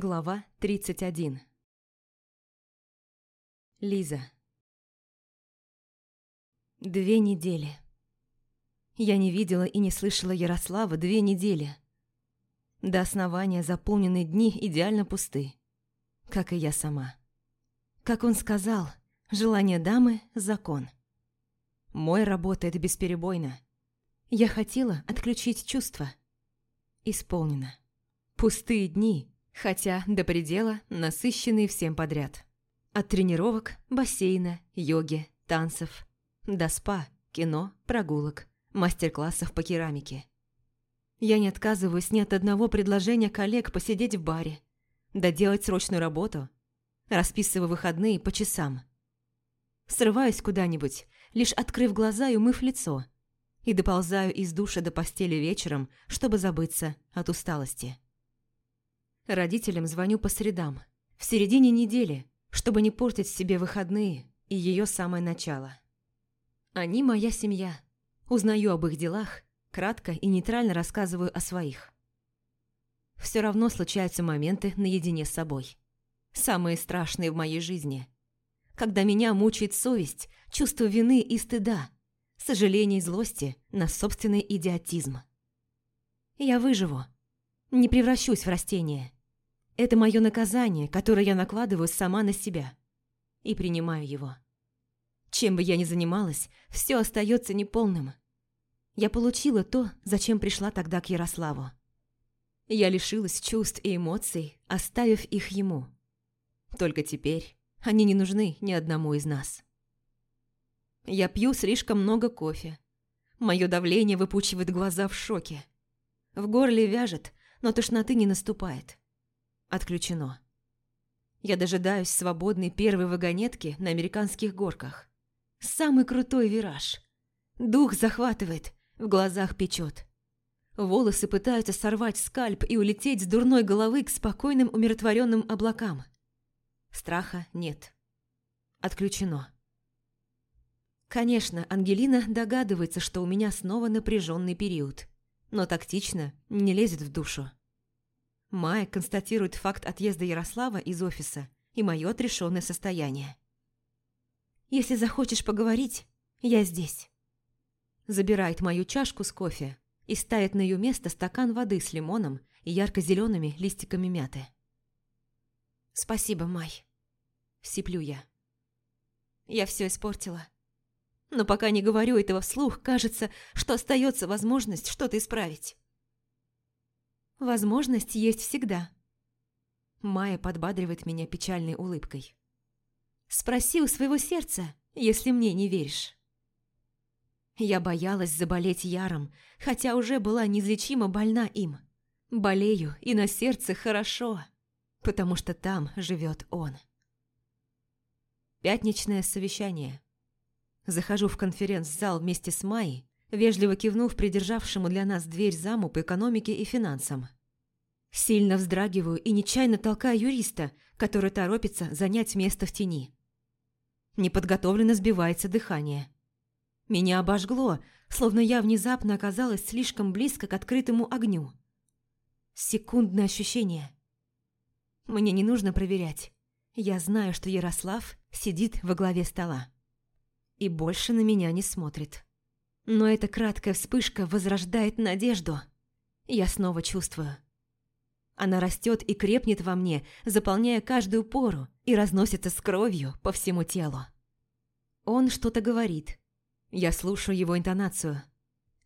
Глава 31 Лиза Две недели. Я не видела и не слышала Ярослава две недели. До основания заполненные дни идеально пусты. Как и я сама. Как он сказал, желание дамы – закон. Мой работает бесперебойно. Я хотела отключить чувства. Исполнено. Пустые дни, хотя до предела насыщенные всем подряд. От тренировок, бассейна, йоги, танцев, до спа, кино, прогулок, мастер-классов по керамике. Я не отказываюсь ни от одного предложения коллег посидеть в баре, доделать срочную работу, расписываю выходные по часам. Срываюсь куда-нибудь, лишь открыв глаза и умыв лицо, и доползаю из душа до постели вечером, чтобы забыться от усталости. Родителям звоню по средам, в середине недели, чтобы не портить себе выходные и ее самое начало. Они моя семья. Узнаю об их делах, кратко и нейтрально рассказываю о своих. Все равно случаются моменты наедине с собой. Самые страшные в моей жизни. Когда меня мучает совесть, чувство вины и стыда, сожаление и злости на собственный идиотизм. Я выживу. Не превращусь в растение. Это мое наказание, которое я накладываю сама на себя. И принимаю его. Чем бы я ни занималась, все остается неполным. Я получила то, зачем пришла тогда к Ярославу. Я лишилась чувств и эмоций, оставив их ему. Только теперь они не нужны ни одному из нас. Я пью слишком много кофе. Мое давление выпучивает глаза в шоке. В горле вяжет, но тошноты не наступает. Отключено. Я дожидаюсь свободной первой вагонетки на американских горках. Самый крутой вираж. Дух захватывает, в глазах печет. Волосы пытаются сорвать скальп и улететь с дурной головы к спокойным умиротворенным облакам. Страха нет. Отключено. Конечно, Ангелина догадывается, что у меня снова напряженный период, но тактично не лезет в душу. Майя констатирует факт отъезда Ярослава из офиса и мое отрешенное состояние. Если захочешь поговорить, я здесь». Забирает мою чашку с кофе и ставит на ее место стакан воды с лимоном и ярко-зелеными листиками мяты. «Спасибо, Май», — сиплю я. Я все испортила. Но пока не говорю этого вслух, кажется, что остается возможность что-то исправить. Возможность есть всегда. Майя подбадривает меня печальной улыбкой. Спроси у своего сердца, если мне не веришь. Я боялась заболеть яром, хотя уже была неизлечимо больна им. Болею, и на сердце хорошо, потому что там живет он. Пятничное совещание. Захожу в конференц-зал вместе с Майей, вежливо кивнув придержавшему для нас дверь заму по экономике и финансам. Сильно вздрагиваю и нечаянно толкаю юриста, который торопится занять место в тени. Неподготовленно сбивается дыхание. Меня обожгло, словно я внезапно оказалась слишком близко к открытому огню. Секундное ощущение. Мне не нужно проверять. Я знаю, что Ярослав сидит во главе стола. И больше на меня не смотрит. Но эта краткая вспышка возрождает надежду. Я снова чувствую. Она растет и крепнет во мне, заполняя каждую пору и разносится с кровью по всему телу. Он что-то говорит. Я слушаю его интонацию.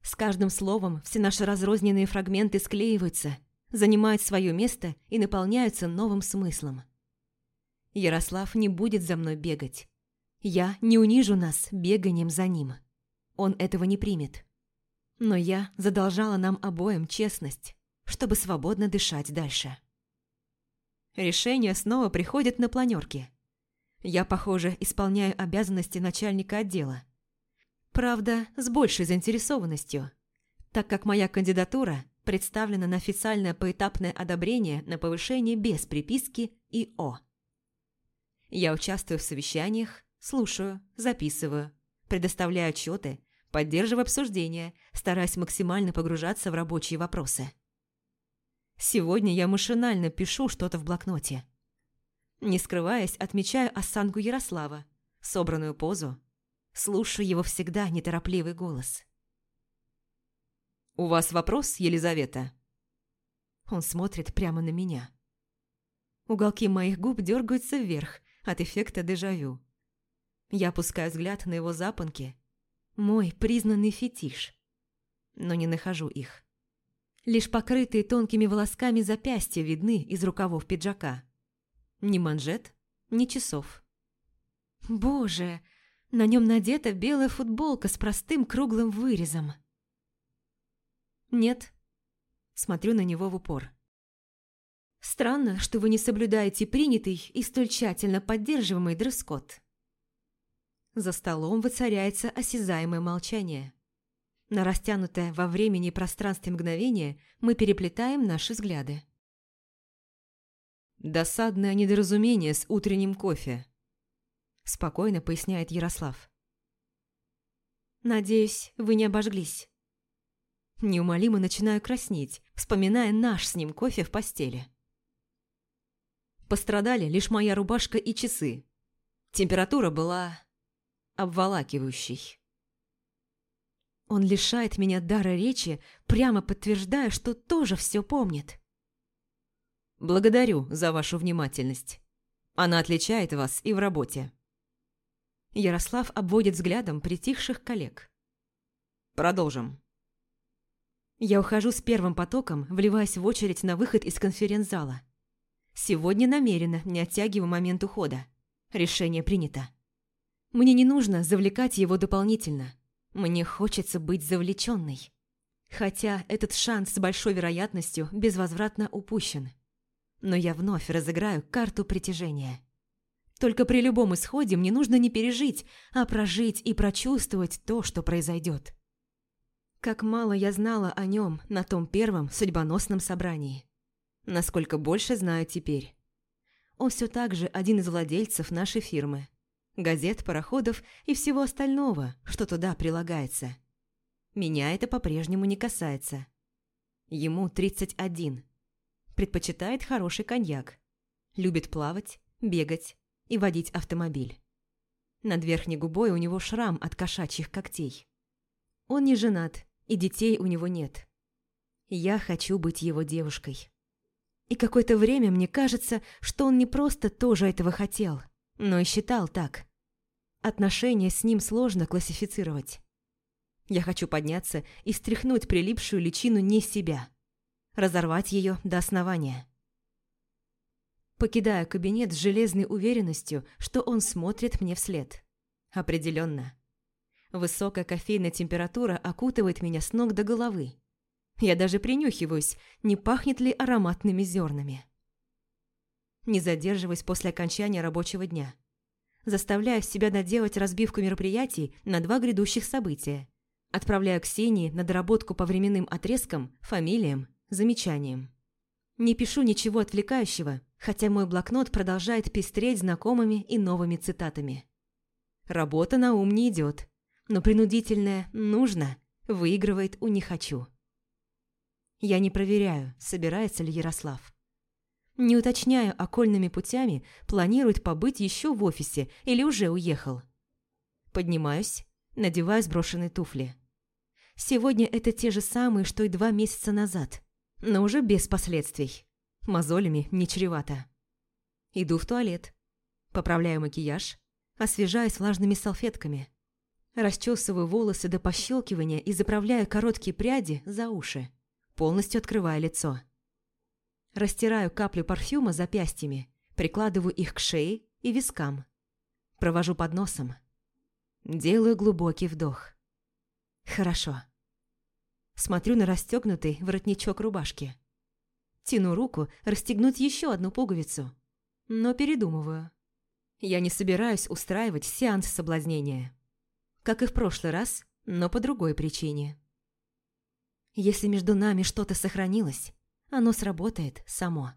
С каждым словом все наши разрозненные фрагменты склеиваются, занимают свое место и наполняются новым смыслом. Ярослав не будет за мной бегать. Я не унижу нас беганием за ним. Он этого не примет. Но я задолжала нам обоим честность чтобы свободно дышать дальше. Решение снова приходит на планерке. Я, похоже, исполняю обязанности начальника отдела. Правда, с большей заинтересованностью, так как моя кандидатура представлена на официальное поэтапное одобрение на повышение без приписки и О. Я участвую в совещаниях, слушаю, записываю, предоставляю отчеты, поддерживаю обсуждения, стараясь максимально погружаться в рабочие вопросы. Сегодня я машинально пишу что-то в блокноте. Не скрываясь, отмечаю осанку Ярослава, собранную позу, слушаю его всегда неторопливый голос. «У вас вопрос, Елизавета?» Он смотрит прямо на меня. Уголки моих губ дергаются вверх от эффекта дежавю. Я опускаю взгляд на его запонки. Мой признанный фетиш. Но не нахожу их. Лишь покрытые тонкими волосками запястья видны из рукавов пиджака. Ни манжет, ни часов. Боже, на нем надета белая футболка с простым круглым вырезом. Нет. Смотрю на него в упор. Странно, что вы не соблюдаете принятый и столь тщательно поддерживаемый дресс-код. За столом воцаряется осязаемое молчание. На растянутое во времени и пространстве мгновение мы переплетаем наши взгляды. «Досадное недоразумение с утренним кофе», – спокойно поясняет Ярослав. «Надеюсь, вы не обожглись». Неумолимо начинаю краснеть, вспоминая наш с ним кофе в постели. Пострадали лишь моя рубашка и часы. Температура была обволакивающей. Он лишает меня дара речи, прямо подтверждая, что тоже все помнит. Благодарю за вашу внимательность. Она отличает вас и в работе. Ярослав обводит взглядом притихших коллег. Продолжим. Я ухожу с первым потоком, вливаясь в очередь на выход из конференц-зала. Сегодня намеренно не оттягиваю момент ухода. Решение принято. Мне не нужно завлекать его дополнительно. Мне хочется быть завлеченной. Хотя этот шанс с большой вероятностью безвозвратно упущен. Но я вновь разыграю карту притяжения. Только при любом исходе мне нужно не пережить, а прожить и прочувствовать то, что произойдет. Как мало я знала о нем на том первом судьбоносном собрании насколько больше знаю теперь. Он все так же один из владельцев нашей фирмы. Газет, пароходов и всего остального, что туда прилагается. Меня это по-прежнему не касается. Ему 31. Предпочитает хороший коньяк. Любит плавать, бегать и водить автомобиль. Над верхней губой у него шрам от кошачьих когтей. Он не женат, и детей у него нет. Я хочу быть его девушкой. И какое-то время мне кажется, что он не просто тоже этого хотел, но и считал так. Отношения с ним сложно классифицировать. Я хочу подняться и стряхнуть прилипшую личину не себя. Разорвать ее до основания. Покидаю кабинет с железной уверенностью, что он смотрит мне вслед. Определенно. Высокая кофейная температура окутывает меня с ног до головы. Я даже принюхиваюсь, не пахнет ли ароматными зернами. Не задерживаясь после окончания рабочего дня. Заставляю себя наделать разбивку мероприятий на два грядущих события. Отправляю Ксении на доработку по временным отрезкам, фамилиям, замечаниям. Не пишу ничего отвлекающего, хотя мой блокнот продолжает пестреть знакомыми и новыми цитатами. Работа на ум не идет, но принудительное «нужно» выигрывает у «не хочу». Я не проверяю, собирается ли Ярослав. Не уточняю окольными путями, планирует побыть еще в офисе или уже уехал. Поднимаюсь, надеваю сброшенные туфли. Сегодня это те же самые, что и два месяца назад, но уже без последствий. Мозолями не чревато. Иду в туалет. Поправляю макияж, освежаюсь влажными салфетками. Расчесываю волосы до пощелкивания и заправляю короткие пряди за уши полностью открывая лицо. Растираю каплю парфюма запястьями, прикладываю их к шее и вискам. Провожу под носом. Делаю глубокий вдох. Хорошо. Смотрю на расстегнутый воротничок рубашки. Тяну руку расстегнуть еще одну пуговицу, но передумываю. Я не собираюсь устраивать сеанс соблазнения. Как и в прошлый раз, но по другой причине. Если между нами что-то сохранилось, оно сработает само.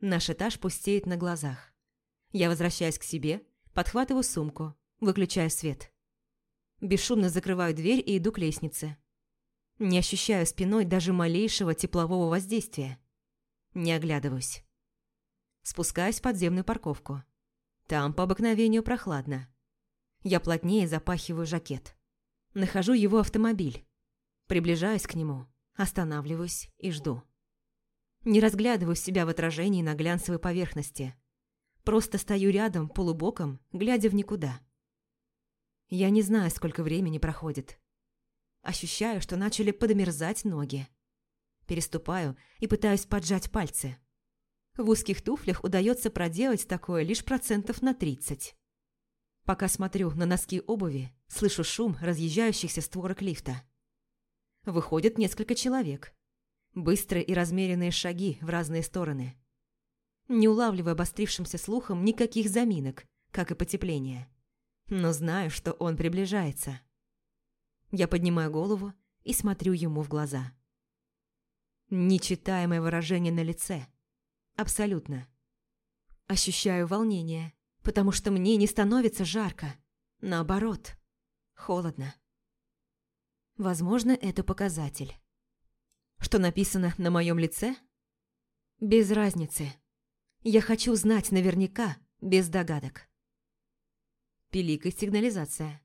Наш этаж пустеет на глазах. Я возвращаюсь к себе, подхватываю сумку, выключаю свет. Бесшумно закрываю дверь и иду к лестнице. Не ощущаю спиной даже малейшего теплового воздействия. Не оглядываюсь. Спускаюсь в подземную парковку. Там по обыкновению прохладно. Я плотнее запахиваю жакет. Нахожу его автомобиль. Приближаюсь к нему, останавливаюсь и жду. Не разглядываю себя в отражении на глянцевой поверхности. Просто стою рядом, полубоком, глядя в никуда. Я не знаю, сколько времени проходит. Ощущаю, что начали подмерзать ноги. Переступаю и пытаюсь поджать пальцы. В узких туфлях удается проделать такое лишь процентов на 30. Пока смотрю на носки обуви, слышу шум разъезжающихся створок лифта. Выходит несколько человек. Быстрые и размеренные шаги в разные стороны. Не улавливая обострившимся слухом никаких заминок, как и потепление. Но знаю, что он приближается. Я поднимаю голову и смотрю ему в глаза. Нечитаемое выражение на лице. Абсолютно. Ощущаю волнение, потому что мне не становится жарко. Наоборот, холодно. Возможно, это показатель. Что написано на моем лице? Без разницы. Я хочу знать наверняка, без догадок. Пиликает сигнализация.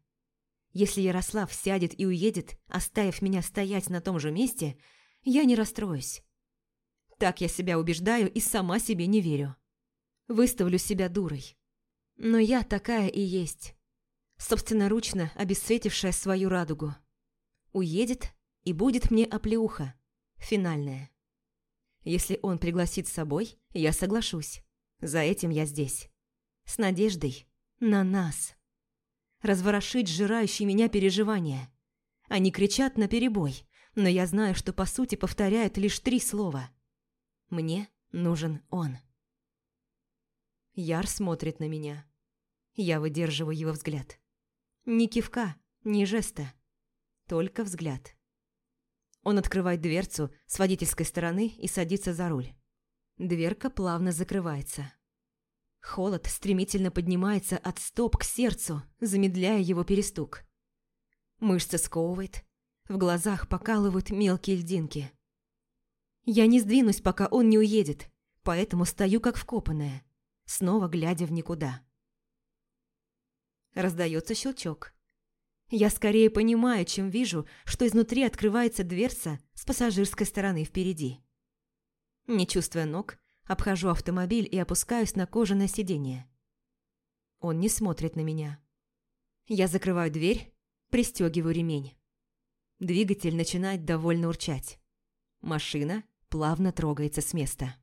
Если Ярослав сядет и уедет, оставив меня стоять на том же месте, я не расстроюсь. Так я себя убеждаю и сама себе не верю. Выставлю себя дурой. Но я такая и есть. Собственноручно обесцветившая свою радугу. Уедет, и будет мне оплеуха. Финальная. Если он пригласит с собой, я соглашусь. За этим я здесь. С надеждой на нас разворошить сжирающие меня переживания. Они кричат на перебой, но я знаю, что по сути повторяют лишь три слова. Мне нужен он. Яр смотрит на меня. Я выдерживаю его взгляд. Ни кивка, ни жеста. Только взгляд. Он открывает дверцу с водительской стороны и садится за руль. Дверка плавно закрывается. Холод стремительно поднимается от стоп к сердцу, замедляя его перестук. Мышцы сковывает, в глазах покалывают мелкие льдинки. Я не сдвинусь, пока он не уедет, поэтому стою как вкопанная, снова глядя в никуда. Раздается щелчок. Я скорее понимаю, чем вижу, что изнутри открывается дверца с пассажирской стороны впереди. Не чувствуя ног, Обхожу автомобиль и опускаюсь на кожаное сиденье. Он не смотрит на меня. Я закрываю дверь, пристегиваю ремень. Двигатель начинает довольно урчать. Машина плавно трогается с места.